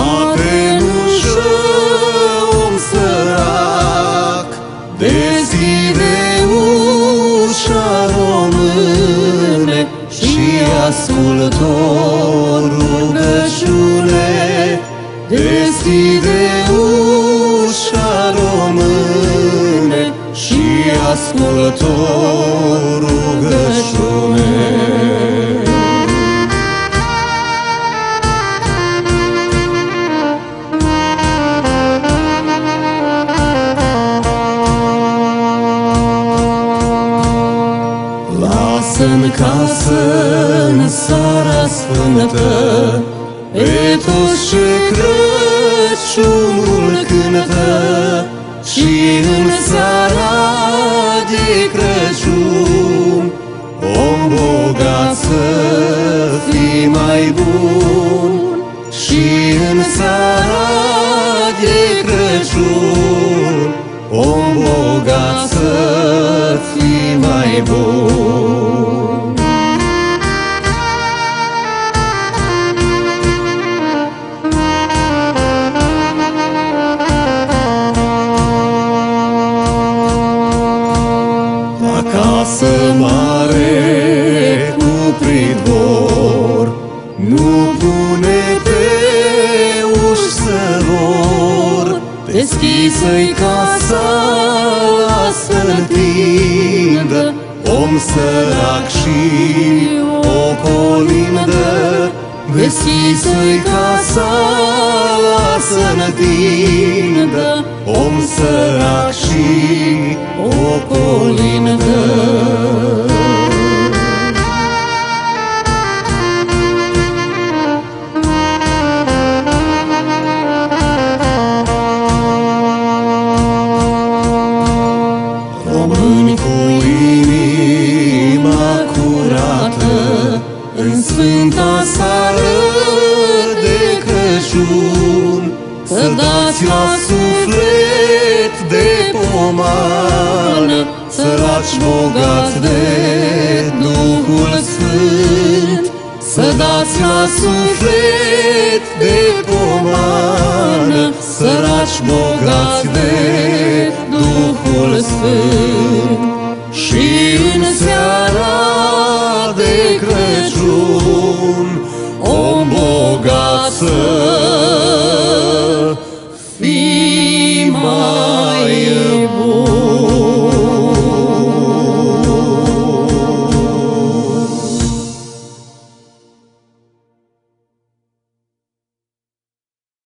bate în ușă om sărac, deschide ușa române și ascultă o rugăciune. Deschide ușa române și ascultă o rugăciune. Lasă în casă în seara sfântă Pe toți ce Crăciunul cântă Și în seara de Crăciun. Om bogat să fii mai bun Și în seara de Crăciun. Om bogat să fii mai bun Om sărac și o colindă Deschisă-i casa, lasă întindă Om sărac și o În sfânta seară de Crăciun Să dați la suflet de pomană Săraci bogați de Duhul Sfânt. Să dați la suflet de pomană Săraci bogați de Duhul Sfânt